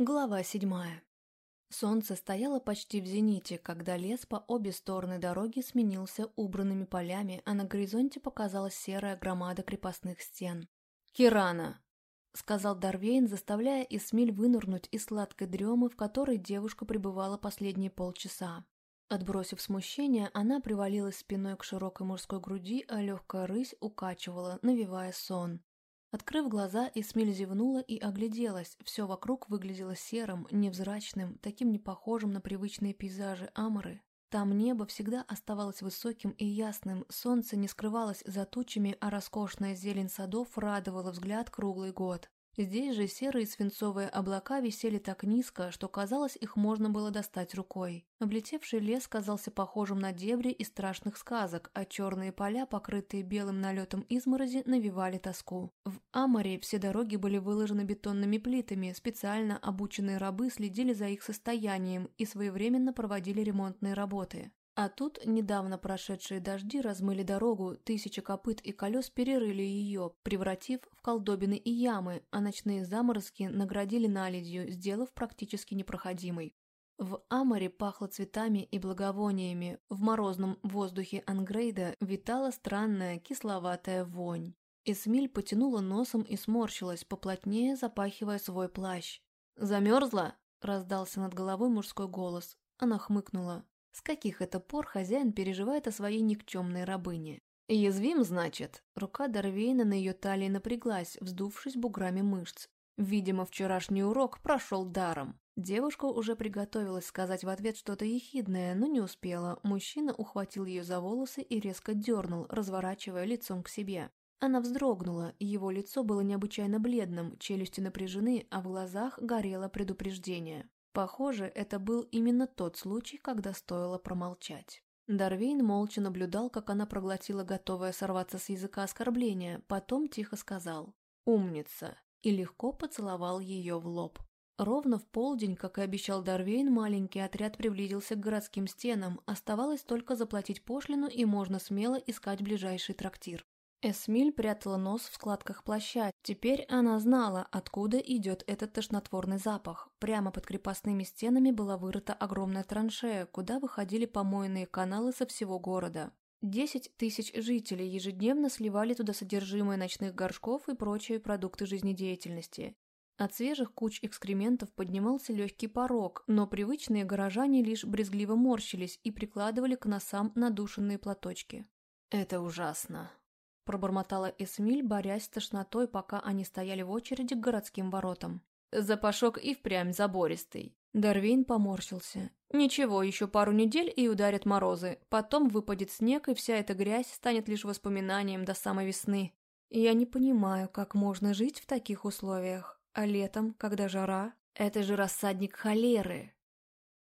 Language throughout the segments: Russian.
Глава седьмая. Солнце стояло почти в зените, когда лес по обе стороны дороги сменился убранными полями, а на горизонте показалась серая громада крепостных стен. «Кирана!» — сказал Дарвейн, заставляя Исмиль вынырнуть из сладкой дремы, в которой девушка пребывала последние полчаса. Отбросив смущение, она привалилась спиной к широкой мужской груди, а легкая рысь укачивала, навевая сон. Открыв глаза, Эсмиль зевнула и огляделась. Все вокруг выглядело серым, невзрачным, таким непохожим на привычные пейзажи Аморы. Там небо всегда оставалось высоким и ясным, солнце не скрывалось за тучами, а роскошная зелень садов радовала взгляд круглый год. Здесь же серые свинцовые облака висели так низко, что казалось, их можно было достать рукой. Облетевший лес казался похожим на дебри из страшных сказок, а черные поля, покрытые белым налетом изморози, навевали тоску. В Амаре все дороги были выложены бетонными плитами, специально обученные рабы следили за их состоянием и своевременно проводили ремонтные работы. А тут недавно прошедшие дожди размыли дорогу, тысячи копыт и колес перерыли ее, превратив в колдобины и ямы, а ночные заморозки наградили наледью, сделав практически непроходимой. В Аморе пахло цветами и благовониями, в морозном воздухе Ангрейда витала странная кисловатая вонь. Эсмиль потянула носом и сморщилась, поплотнее запахивая свой плащ. «Замерзла?» – раздался над головой мужской голос. Она хмыкнула. С каких это пор хозяин переживает о своей никчемной рабыне? «Язвим, значит?» Рука Дарвейна на ее талии напряглась, вздувшись буграми мышц. Видимо, вчерашний урок прошел даром. Девушка уже приготовилась сказать в ответ что-то ехидное, но не успела. Мужчина ухватил ее за волосы и резко дернул, разворачивая лицом к себе. Она вздрогнула, его лицо было необычайно бледным, челюсти напряжены, а в глазах горело предупреждение. Похоже, это был именно тот случай, когда стоило промолчать. Дарвейн молча наблюдал, как она проглотила готовое сорваться с языка оскорбление, потом тихо сказал «Умница» и легко поцеловал ее в лоб. Ровно в полдень, как и обещал Дарвейн, маленький отряд приблизился к городским стенам, оставалось только заплатить пошлину и можно смело искать ближайший трактир. Эсмиль прятала нос в складках плаща. Теперь она знала, откуда идет этот тошнотворный запах. Прямо под крепостными стенами была вырыта огромная траншея, куда выходили помойные каналы со всего города. Десять тысяч жителей ежедневно сливали туда содержимое ночных горшков и прочие продукты жизнедеятельности. От свежих куч экскрементов поднимался легкий порог, но привычные горожане лишь брезгливо морщились и прикладывали к носам надушенные платочки. «Это ужасно», пробормотала Эсмиль, борясь с тошнотой, пока они стояли в очереди к городским воротам. Запашок и впрямь забористый. Дарвин поморщился. Ничего, еще пару недель и ударят морозы. Потом выпадет снег, и вся эта грязь станет лишь воспоминанием до самой весны. Я не понимаю, как можно жить в таких условиях. А летом, когда жара, это же рассадник холеры.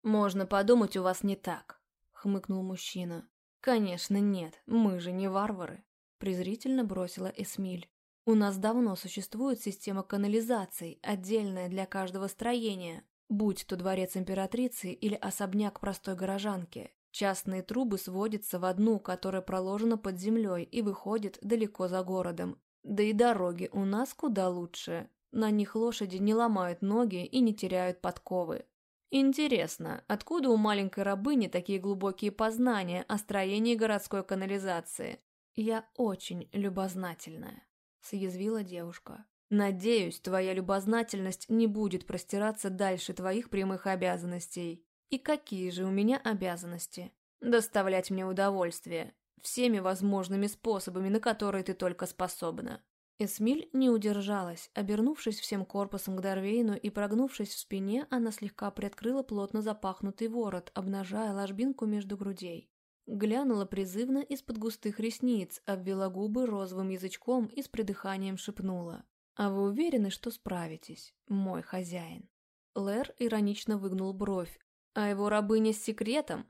Можно подумать, у вас не так, хмыкнул мужчина. Конечно, нет, мы же не варвары презрительно бросила Эсмиль. У нас давно существует система канализаций, отдельная для каждого строения, будь то дворец императрицы или особняк простой горожанки. Частные трубы сводятся в одну, которая проложена под землей и выходит далеко за городом. Да и дороги у нас куда лучше. На них лошади не ломают ноги и не теряют подковы. Интересно, откуда у маленькой рабыни такие глубокие познания о строении городской канализации? «Я очень любознательная», — съязвила девушка. «Надеюсь, твоя любознательность не будет простираться дальше твоих прямых обязанностей. И какие же у меня обязанности? Доставлять мне удовольствие, всеми возможными способами, на которые ты только способна». Эсмиль не удержалась. Обернувшись всем корпусом к Дарвейну и прогнувшись в спине, она слегка приоткрыла плотно запахнутый ворот, обнажая ложбинку между грудей. Глянула призывно из-под густых ресниц, обвела губы розовым язычком и с придыханием шепнула. «А вы уверены, что справитесь, мой хозяин?» Лэр иронично выгнул бровь. «А его рабыня с секретом?»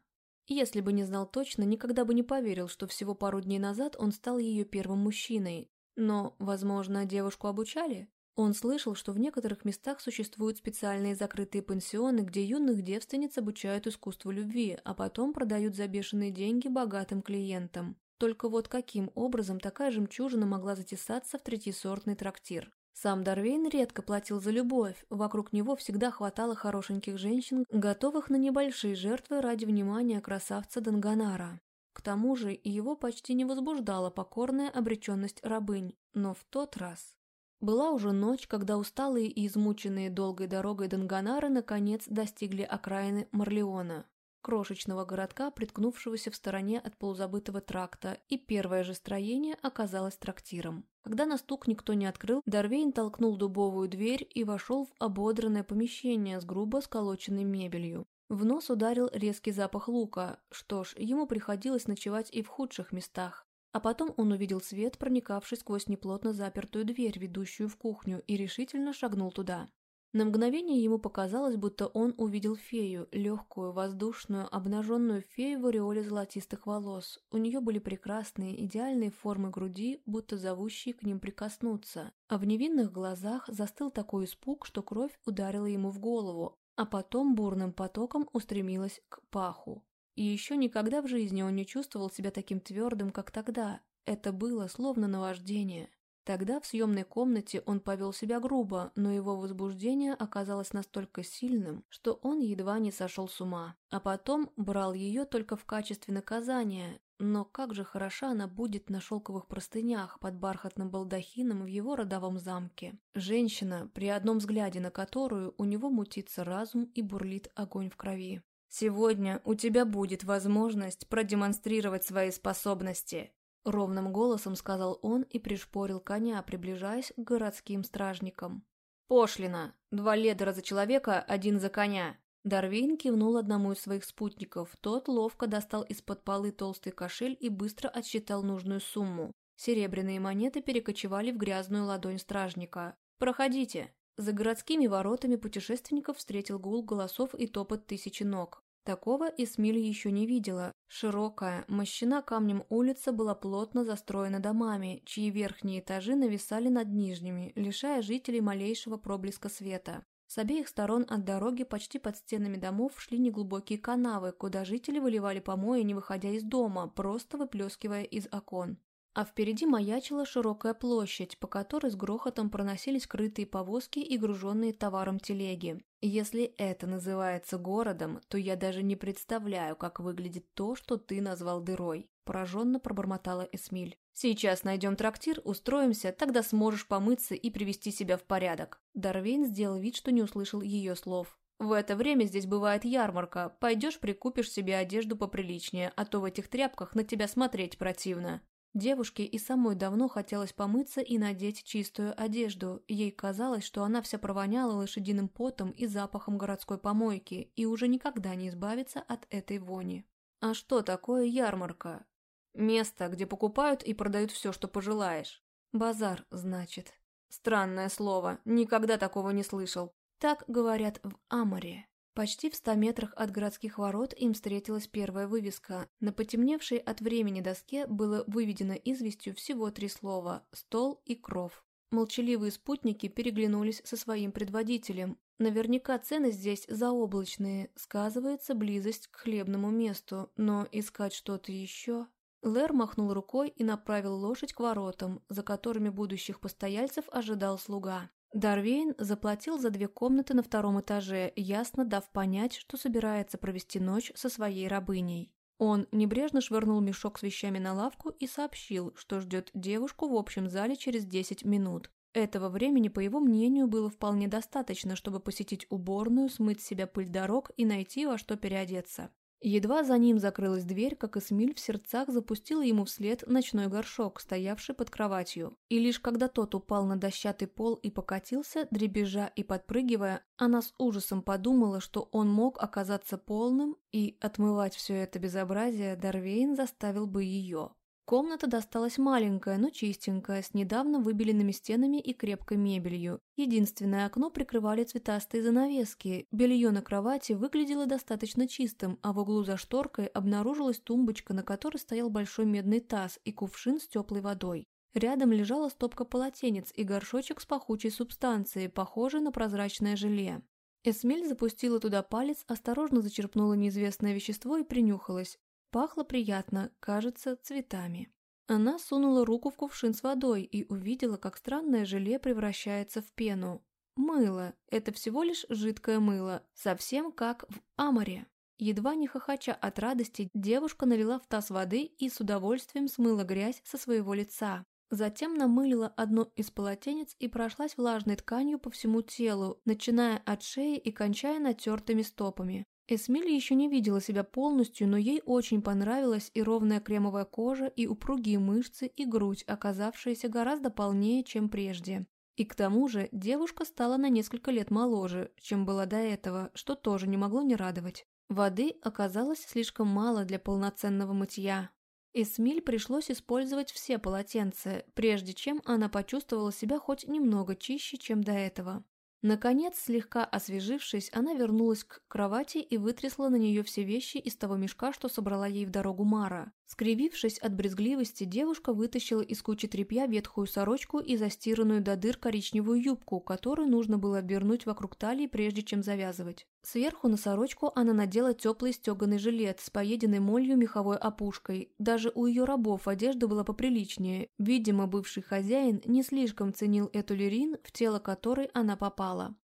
Если бы не знал точно, никогда бы не поверил, что всего пару дней назад он стал ее первым мужчиной. Но, возможно, девушку обучали? Он слышал, что в некоторых местах существуют специальные закрытые пансионы, где юных девственниц обучают искусству любви, а потом продают за бешеные деньги богатым клиентам. Только вот каким образом такая жемчужина могла затесаться в третьесортный трактир? Сам Дарвейн редко платил за любовь, вокруг него всегда хватало хорошеньких женщин, готовых на небольшие жертвы ради внимания красавца Данганара. К тому же его почти не возбуждала покорная обреченность рабынь, но в тот раз... Была уже ночь, когда усталые и измученные долгой дорогой Данганары наконец достигли окраины Марлеона крошечного городка, приткнувшегося в стороне от полузабытого тракта, и первое же строение оказалось трактиром. Когда на стук никто не открыл, Дарвейн толкнул дубовую дверь и вошел в ободранное помещение с грубо сколоченной мебелью. В нос ударил резкий запах лука. Что ж, ему приходилось ночевать и в худших местах. А потом он увидел свет, проникавший сквозь неплотно запертую дверь, ведущую в кухню, и решительно шагнул туда. На мгновение ему показалось, будто он увидел фею, легкую, воздушную, обнаженную фею в ореоле золотистых волос. У нее были прекрасные, идеальные формы груди, будто зовущие к ним прикоснуться. А в невинных глазах застыл такой испуг, что кровь ударила ему в голову, а потом бурным потоком устремилась к паху. И еще никогда в жизни он не чувствовал себя таким твердым, как тогда. Это было словно наваждение. Тогда в съемной комнате он повел себя грубо, но его возбуждение оказалось настолько сильным, что он едва не сошел с ума. А потом брал ее только в качестве наказания. Но как же хороша она будет на шелковых простынях под бархатным балдахином в его родовом замке. Женщина, при одном взгляде на которую у него мутится разум и бурлит огонь в крови. «Сегодня у тебя будет возможность продемонстрировать свои способности», Ровным голосом сказал он и пришпорил коня, приближаясь к городским стражникам. «Пошлина! Два ледера за человека, один за коня!» Дарвин кивнул одному из своих спутников. Тот ловко достал из-под полы толстый кошель и быстро отсчитал нужную сумму. Серебряные монеты перекочевали в грязную ладонь стражника. «Проходите!» За городскими воротами путешественников встретил гул голосов и топот тысячи ног. Такого Эсмиль еще не видела. Широкая, мощена камнем улица была плотно застроена домами, чьи верхние этажи нависали над нижними, лишая жителей малейшего проблеска света. С обеих сторон от дороги почти под стенами домов шли неглубокие канавы, куда жители выливали помои, не выходя из дома, просто выплескивая из окон а впереди маячила широкая площадь, по которой с грохотом проносились крытые повозки и груженные товаром телеги. Если это называется городом, то я даже не представляю, как выглядит то, что ты назвал дырой. Пораженно пробормотала Эсмиль. «Сейчас найдем трактир, устроимся, тогда сможешь помыться и привести себя в порядок». Дарвейн сделал вид, что не услышал ее слов. «В это время здесь бывает ярмарка. Пойдешь, прикупишь себе одежду поприличнее, а то в этих тряпках на тебя смотреть противно». Девушке и самой давно хотелось помыться и надеть чистую одежду. Ей казалось, что она вся провоняла лошадиным потом и запахом городской помойки и уже никогда не избавится от этой вони. А что такое ярмарка? Место, где покупают и продают все, что пожелаешь. Базар, значит. Странное слово, никогда такого не слышал. Так говорят в Аморе. Почти в ста метрах от городских ворот им встретилась первая вывеска. На потемневшей от времени доске было выведено известью всего три слова «стол» и «кров». Молчаливые спутники переглянулись со своим предводителем. Наверняка цены здесь заоблачные, сказывается близость к хлебному месту, но искать что-то еще... Лэр махнул рукой и направил лошадь к воротам, за которыми будущих постояльцев ожидал слуга. Дарвейн заплатил за две комнаты на втором этаже, ясно дав понять, что собирается провести ночь со своей рабыней. Он небрежно швырнул мешок с вещами на лавку и сообщил, что ждет девушку в общем зале через 10 минут. Этого времени, по его мнению, было вполне достаточно, чтобы посетить уборную, смыть с себя пыль дорог и найти во что переодеться. Едва за ним закрылась дверь, как Эсмиль в сердцах запустила ему вслед ночной горшок, стоявший под кроватью. И лишь когда тот упал на дощатый пол и покатился, дребезжа и подпрыгивая, она с ужасом подумала, что он мог оказаться полным, и отмывать все это безобразие Дарвейн заставил бы ее. Комната досталась маленькая, но чистенькая, с недавно выбеленными стенами и крепкой мебелью. Единственное окно прикрывали цветастые занавески. Белье на кровати выглядело достаточно чистым, а в углу за шторкой обнаружилась тумбочка, на которой стоял большой медный таз и кувшин с теплой водой. Рядом лежала стопка полотенец и горшочек с пахучей субстанцией, похожей на прозрачное желе. Эсмель запустила туда палец, осторожно зачерпнула неизвестное вещество и принюхалась. Пахло приятно, кажется, цветами. Она сунула руку в кувшин с водой и увидела, как странное желе превращается в пену. Мыло – это всего лишь жидкое мыло, совсем как в Аморе. Едва не хохоча от радости, девушка налила в таз воды и с удовольствием смыла грязь со своего лица. Затем намылила одно из полотенец и прошлась влажной тканью по всему телу, начиная от шеи и кончая натертыми стопами. Эсмиль еще не видела себя полностью, но ей очень понравилась и ровная кремовая кожа, и упругие мышцы, и грудь, оказавшиеся гораздо полнее, чем прежде. И к тому же девушка стала на несколько лет моложе, чем была до этого, что тоже не могло не радовать. Воды оказалось слишком мало для полноценного мытья. Эсмиль пришлось использовать все полотенца, прежде чем она почувствовала себя хоть немного чище, чем до этого. Наконец, слегка освежившись, она вернулась к кровати и вытрясла на нее все вещи из того мешка, что собрала ей в дорогу Мара. Скривившись от брезгливости, девушка вытащила из кучи тряпья ветхую сорочку и застиранную до дыр коричневую юбку, которую нужно было обернуть вокруг талии, прежде чем завязывать. Сверху на сорочку она надела теплый стеганый жилет с поеденной молью меховой опушкой. Даже у ее рабов одежда была поприличнее. Видимо, бывший хозяин не слишком ценил эту лирин, в тело которой она попала.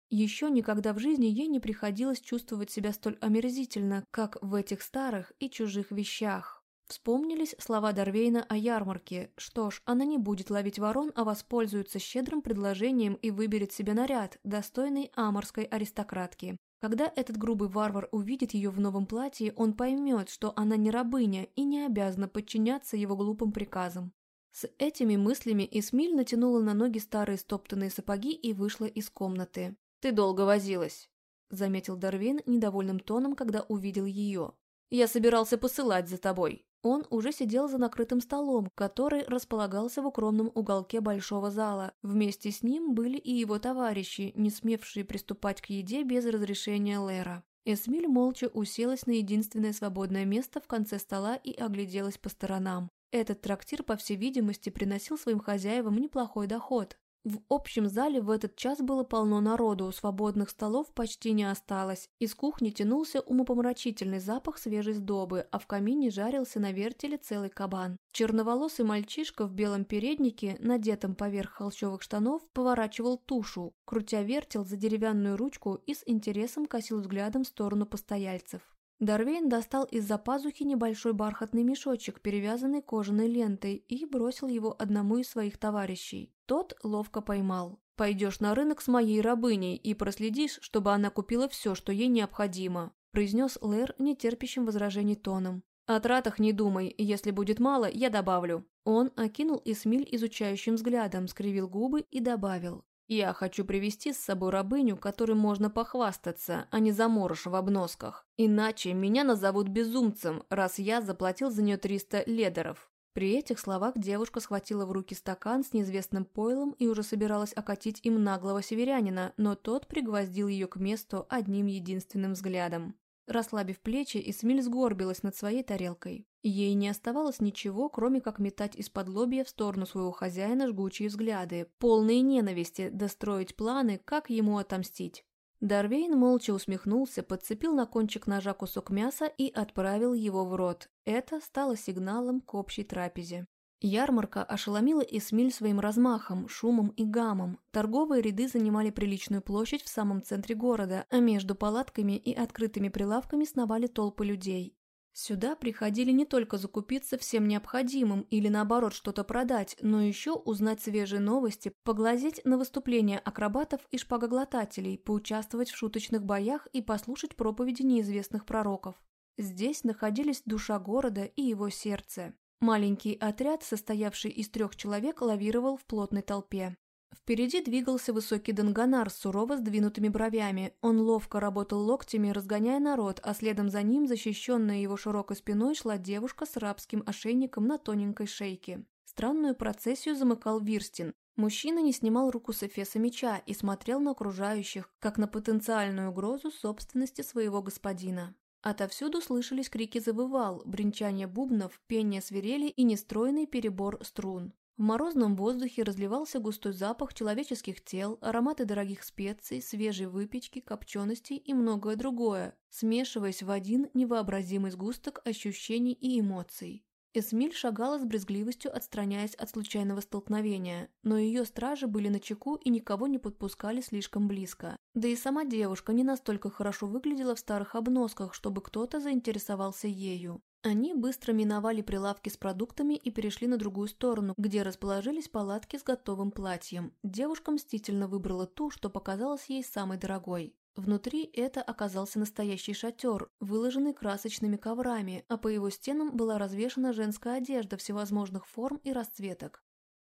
Еще никогда в жизни ей не приходилось чувствовать себя столь омерзительно, как в этих старых и чужих вещах. Вспомнились слова Дарвейна о ярмарке. Что ж, она не будет ловить ворон, а воспользуется щедрым предложением и выберет себе наряд, достойный аморской аристократки. Когда этот грубый варвар увидит ее в новом платье, он поймет, что она не рабыня и не обязана подчиняться его глупым приказам. С этими мыслями Эсмиль натянула на ноги старые стоптанные сапоги и вышла из комнаты. «Ты долго возилась», — заметил Дарвин недовольным тоном, когда увидел ее. «Я собирался посылать за тобой». Он уже сидел за накрытым столом, который располагался в укромном уголке большого зала. Вместе с ним были и его товарищи, не смевшие приступать к еде без разрешения Лера. Эсмиль молча уселась на единственное свободное место в конце стола и огляделась по сторонам. Этот трактир, по всей видимости, приносил своим хозяевам неплохой доход. В общем зале в этот час было полно народу, свободных столов почти не осталось. Из кухни тянулся умопомрачительный запах свежей сдобы, а в камине жарился на вертеле целый кабан. Черноволосый мальчишка в белом переднике, надетом поверх холщовых штанов, поворачивал тушу, крутя вертел за деревянную ручку и с интересом косил взглядом в сторону постояльцев. Дарвейн достал из-за пазухи небольшой бархатный мешочек, перевязанный кожаной лентой, и бросил его одному из своих товарищей. Тот ловко поймал. «Пойдешь на рынок с моей рабыней и проследишь, чтобы она купила все, что ей необходимо», произнес Лэр нетерпящим возражений тоном. «О тратах не думай, если будет мало, я добавлю». Он окинул Эсмиль изучающим взглядом, скривил губы и добавил. «Я хочу привести с собой рабыню, которой можно похвастаться, а не заморож в обносках. Иначе меня назовут безумцем, раз я заплатил за нее 300 ледеров». При этих словах девушка схватила в руки стакан с неизвестным пойлом и уже собиралась окатить им наглого северянина, но тот пригвоздил ее к месту одним единственным взглядом. Расслабив плечи, Исмиль сгорбилась над своей тарелкой. Ей не оставалось ничего, кроме как метать из-под лобья в сторону своего хозяина жгучие взгляды, полные ненависти, достроить планы, как ему отомстить. Дарвейн молча усмехнулся, подцепил на кончик ножа кусок мяса и отправил его в рот. Это стало сигналом к общей трапезе. Ярмарка ошеломила Эсмиль своим размахом, шумом и гамом. Торговые ряды занимали приличную площадь в самом центре города, а между палатками и открытыми прилавками сновали толпы людей. Сюда приходили не только закупиться всем необходимым или наоборот что-то продать, но еще узнать свежие новости, поглазеть на выступления акробатов и шпагоглотателей, поучаствовать в шуточных боях и послушать проповеди неизвестных пророков. Здесь находились душа города и его сердце. Маленький отряд, состоявший из трех человек, лавировал в плотной толпе. Впереди двигался высокий Данганар с сурово сдвинутыми бровями. Он ловко работал локтями, разгоняя народ, а следом за ним, защищенная его широкой спиной, шла девушка с рабским ошейником на тоненькой шейке. Странную процессию замыкал Вирстин. Мужчина не снимал руку с эфеса меча и смотрел на окружающих, как на потенциальную угрозу собственности своего господина. Отовсюду слышались крики завывал, бренчание бубнов, пение свирели и нестройный перебор струн. В морозном воздухе разливался густой запах человеческих тел, ароматы дорогих специй, свежей выпечки, копченостей и многое другое, смешиваясь в один невообразимый сгусток ощущений и эмоций. Эсмиль шагала с брезгливостью, отстраняясь от случайного столкновения, но ее стражи были на чеку и никого не подпускали слишком близко. Да и сама девушка не настолько хорошо выглядела в старых обносках, чтобы кто-то заинтересовался ею. Они быстро миновали прилавки с продуктами и перешли на другую сторону, где расположились палатки с готовым платьем. Девушка мстительно выбрала ту, что показалась ей самой дорогой. Внутри это оказался настоящий шатер, выложенный красочными коврами, а по его стенам была развешана женская одежда всевозможных форм и расцветок.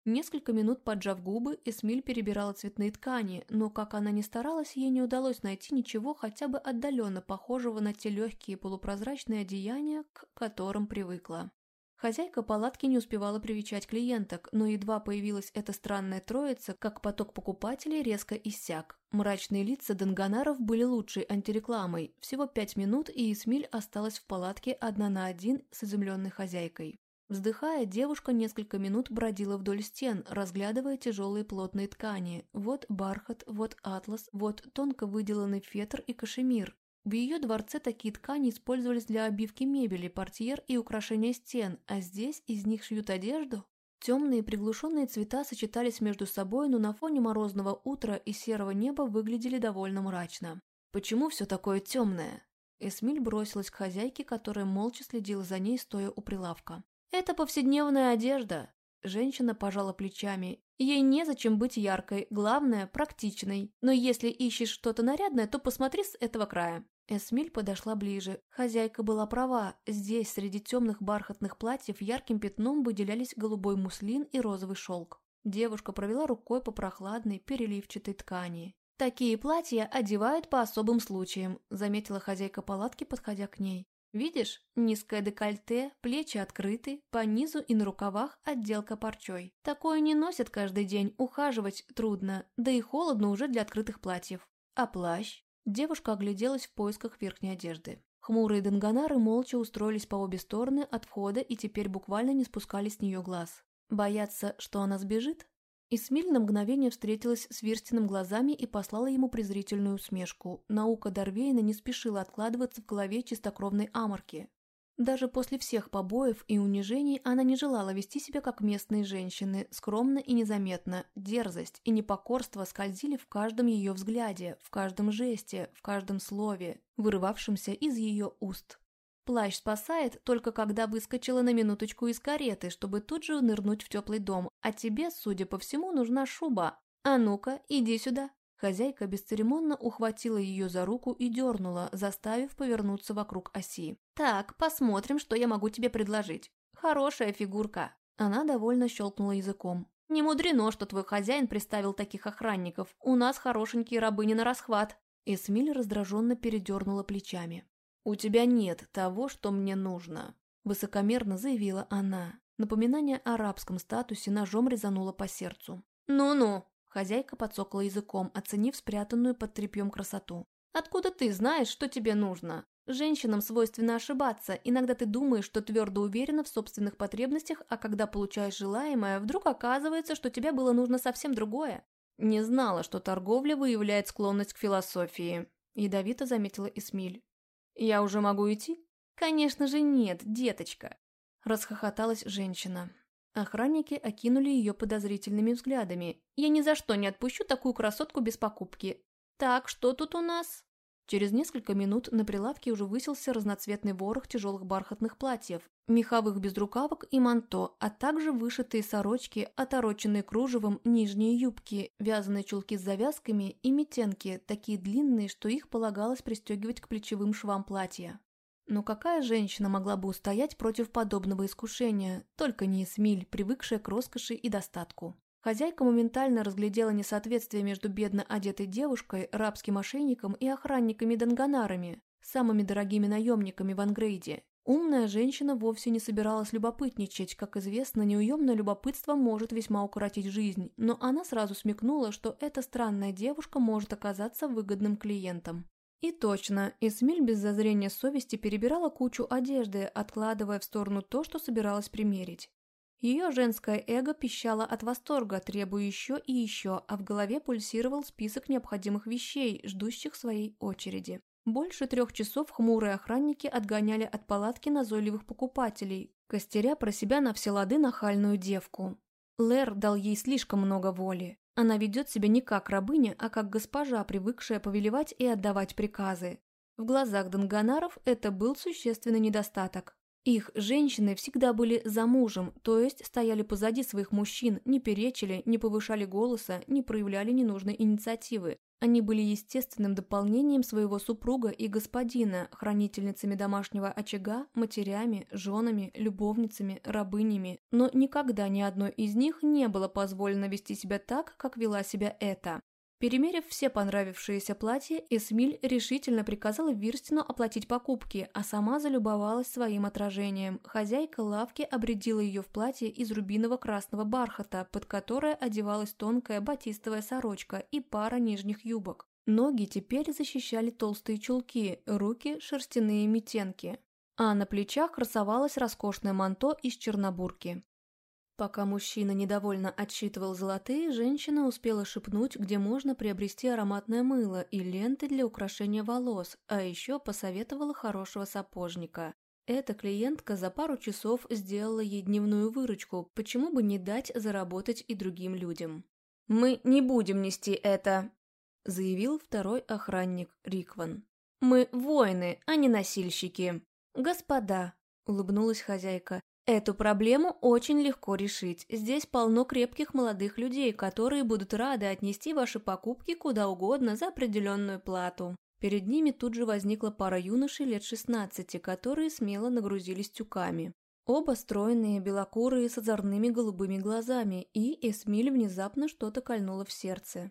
Несколько минут поджав губы, Эсмиль перебирала цветные ткани, но как она ни старалась, ей не удалось найти ничего хотя бы отдаленно похожего на те легкие полупрозрачные одеяния, к которым привыкла. Хозяйка палатки не успевала привечать клиенток, но едва появилась эта странная троица, как поток покупателей резко иссяк. Мрачные лица Данганаров были лучшей антирекламой. Всего пять минут, и Исмиль осталась в палатке одна на один с изумленной хозяйкой. Вздыхая, девушка несколько минут бродила вдоль стен, разглядывая тяжелые плотные ткани. Вот бархат, вот атлас, вот тонко выделанный фетр и кашемир. В ее дворце такие ткани использовались для обивки мебели, портьер и украшения стен, а здесь из них шьют одежду? Темные приглушенные цвета сочетались между собой, но на фоне морозного утра и серого неба выглядели довольно мрачно. «Почему все такое темное?» Эсмиль бросилась к хозяйке, которая молча следила за ней, стоя у прилавка. «Это повседневная одежда», Женщина пожала плечами. Ей незачем быть яркой, главное – практичной. Но если ищешь что-то нарядное, то посмотри с этого края. Эсмиль подошла ближе. Хозяйка была права. Здесь, среди темных бархатных платьев, ярким пятном выделялись голубой муслин и розовый шелк. Девушка провела рукой по прохладной, переливчатой ткани. «Такие платья одевают по особым случаям», – заметила хозяйка палатки, подходя к ней. «Видишь, низкое декольте, плечи открыты, по низу и на рукавах отделка парчой. Такое не носят каждый день, ухаживать трудно, да и холодно уже для открытых платьев. А плащ? Девушка огляделась в поисках верхней одежды. Хмурые денганары молча устроились по обе стороны от входа и теперь буквально не спускали с нее глаз. Боятся, что она сбежит? Исмиль на мгновение встретилась с Верстиным глазами и послала ему презрительную усмешку. Наука Дарвейна не спешила откладываться в голове чистокровной аморки. Даже после всех побоев и унижений она не желала вести себя как местные женщины, скромно и незаметно. Дерзость и непокорство скользили в каждом ее взгляде, в каждом жесте, в каждом слове, вырывавшемся из ее уст. Плащ спасает только когда выскочила на минуточку из кареты, чтобы тут же нырнуть в теплый дом, а тебе, судя по всему, нужна шуба. А ну-ка, иди сюда. Хозяйка бесцеремонно ухватила ее за руку и дернула, заставив повернуться вокруг оси. «Так, посмотрим, что я могу тебе предложить. Хорошая фигурка». Она довольно щелкнула языком. «Не мудрено, что твой хозяин приставил таких охранников. У нас хорошенькие рабыни на расхват». Эсмиль раздраженно передернула плечами. «У тебя нет того, что мне нужно», – высокомерно заявила она. Напоминание о арабском статусе ножом резануло по сердцу. «Ну-ну», Хозяйка подсокла языком, оценив спрятанную под тряпьем красоту. «Откуда ты знаешь, что тебе нужно? Женщинам свойственно ошибаться. Иногда ты думаешь, что твердо уверена в собственных потребностях, а когда получаешь желаемое, вдруг оказывается, что тебе было нужно совсем другое. Не знала, что торговля выявляет склонность к философии. Ядовито заметила Исмиль. Я уже могу идти? Конечно же нет, деточка. Расхохоталась женщина. Охранники окинули ее подозрительными взглядами. «Я ни за что не отпущу такую красотку без покупки. Так, что тут у нас?» Через несколько минут на прилавке уже высился разноцветный ворох тяжелых бархатных платьев, меховых безрукавок и манто, а также вышитые сорочки, отороченные кружевом нижние юбки, вязаные чулки с завязками и метенки, такие длинные, что их полагалось пристегивать к плечевым швам платья. Но какая женщина могла бы устоять против подобного искушения, только не Эсмиль, привыкшая к роскоши и достатку? Хозяйка моментально разглядела несоответствие между бедно одетой девушкой, рабским мошенником и охранниками-данганарами, самыми дорогими наемниками в Ангрейде. Умная женщина вовсе не собиралась любопытничать, как известно, неуемное любопытство может весьма укоротить жизнь, но она сразу смекнула, что эта странная девушка может оказаться выгодным клиентом. И точно, Эсмиль без зазрения совести перебирала кучу одежды, откладывая в сторону то, что собиралась примерить. Ее женское эго пищало от восторга, требуя еще и еще, а в голове пульсировал список необходимых вещей, ждущих своей очереди. Больше трех часов хмурые охранники отгоняли от палатки назойливых покупателей, костеря про себя на все лады нахальную девку. Лэр дал ей слишком много воли. Она ведет себя не как рабыня, а как госпожа, привыкшая повелевать и отдавать приказы. В глазах Данганаров это был существенный недостаток. Их женщины всегда были за мужем, то есть стояли позади своих мужчин, не перечили, не повышали голоса, не проявляли ненужной инициативы. Они были естественным дополнением своего супруга и господина, хранительницами домашнего очага, матерями, женами, любовницами, рабынями, но никогда ни одной из них не было позволено вести себя так, как вела себя эта. Перемерив все понравившиеся платья, Эсмиль решительно приказала Вирстину оплатить покупки, а сама залюбовалась своим отражением. Хозяйка лавки обредила ее в платье из рубиново-красного бархата, под которое одевалась тонкая батистовая сорочка и пара нижних юбок. Ноги теперь защищали толстые чулки, руки – шерстяные метенки. А на плечах красовалось роскошное манто из чернобурки. Пока мужчина недовольно отсчитывал золотые, женщина успела шепнуть, где можно приобрести ароматное мыло и ленты для украшения волос, а еще посоветовала хорошего сапожника. Эта клиентка за пару часов сделала ей дневную выручку, почему бы не дать заработать и другим людям. «Мы не будем нести это», – заявил второй охранник Рикван. «Мы воины, а не носильщики». «Господа», – улыбнулась хозяйка, Эту проблему очень легко решить. Здесь полно крепких молодых людей, которые будут рады отнести ваши покупки куда угодно за определенную плату. Перед ними тут же возникла пара юношей лет 16, которые смело нагрузились тюками. Оба стройные, белокурые, с озорными голубыми глазами, и Эсмиль внезапно что-то кольнуло в сердце.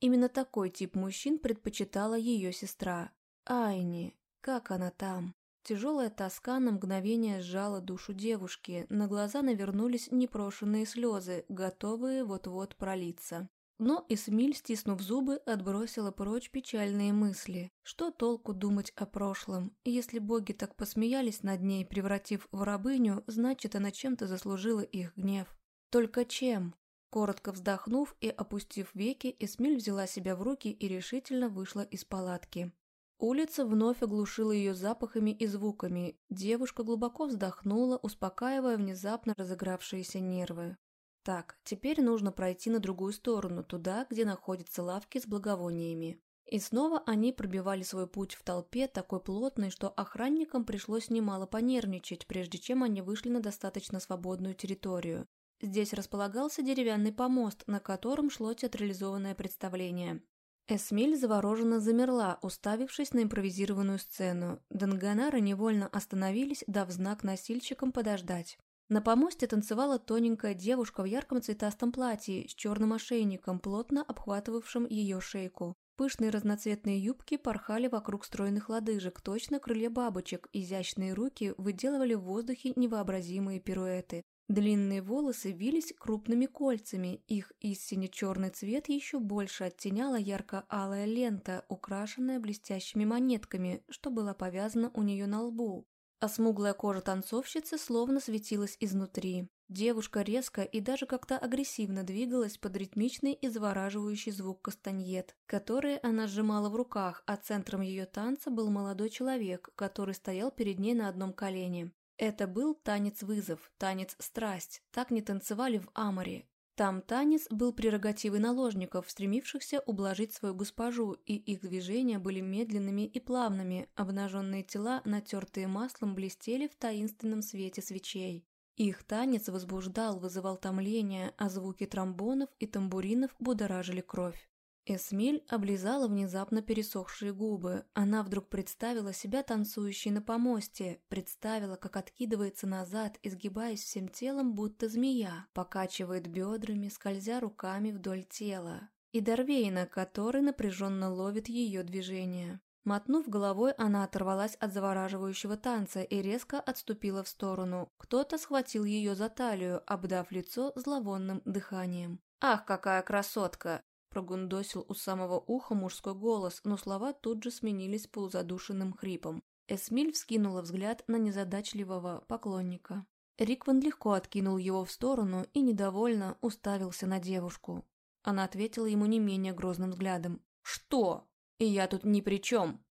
Именно такой тип мужчин предпочитала ее сестра. Айни, как она там? Тяжелая тоска на мгновение сжала душу девушки, на глаза навернулись непрошенные слезы, готовые вот-вот пролиться. Но Эсмиль, стиснув зубы, отбросила прочь печальные мысли. Что толку думать о прошлом? Если боги так посмеялись над ней, превратив в рабыню, значит, она чем-то заслужила их гнев. Только чем? Коротко вздохнув и опустив веки, Эсмиль взяла себя в руки и решительно вышла из палатки. Улица вновь оглушила ее запахами и звуками. Девушка глубоко вздохнула, успокаивая внезапно разыгравшиеся нервы. Так, теперь нужно пройти на другую сторону, туда, где находятся лавки с благовониями. И снова они пробивали свой путь в толпе, такой плотной, что охранникам пришлось немало понервничать, прежде чем они вышли на достаточно свободную территорию. Здесь располагался деревянный помост, на котором шло театрализованное представление. Эсмиль завороженно замерла, уставившись на импровизированную сцену. Данганары невольно остановились, дав знак носильщикам подождать. На помосте танцевала тоненькая девушка в ярком цветастом платье с черным ошейником, плотно обхватывавшим ее шейку. Пышные разноцветные юбки порхали вокруг стройных лодыжек, точно крылья бабочек, изящные руки выделывали в воздухе невообразимые пируэты. Длинные волосы вились крупными кольцами, их истинно черный цвет еще больше оттеняла ярко-алая лента, украшенная блестящими монетками, что была повязана у нее на лбу. А смуглая кожа танцовщицы словно светилась изнутри. Девушка резко и даже как-то агрессивно двигалась под ритмичный и завораживающий звук кастаньет, которые она сжимала в руках, а центром ее танца был молодой человек, который стоял перед ней на одном колене. Это был танец-вызов, танец-страсть, так не танцевали в Аморе. Там танец был прерогативой наложников, стремившихся ублажить свою госпожу, и их движения были медленными и плавными, обнаженные тела, натертые маслом, блестели в таинственном свете свечей. Их танец возбуждал, вызывал томление, а звуки тромбонов и тамбуринов будоражили кровь. Эсмиль облизала внезапно пересохшие губы. Она вдруг представила себя танцующей на помосте, представила, как откидывается назад, изгибаясь всем телом, будто змея, покачивает бедрами, скользя руками вдоль тела. И Дарвейна, который напряженно ловит ее движение. Мотнув головой, она оторвалась от завораживающего танца и резко отступила в сторону. Кто-то схватил ее за талию, обдав лицо зловонным дыханием. «Ах, какая красотка!» Прогундосил у самого уха мужской голос, но слова тут же сменились полузадушенным хрипом. Эсмиль вскинула взгляд на незадачливого поклонника. Рикван легко откинул его в сторону и недовольно уставился на девушку. Она ответила ему не менее грозным взглядом. «Что? И я тут ни при чем!»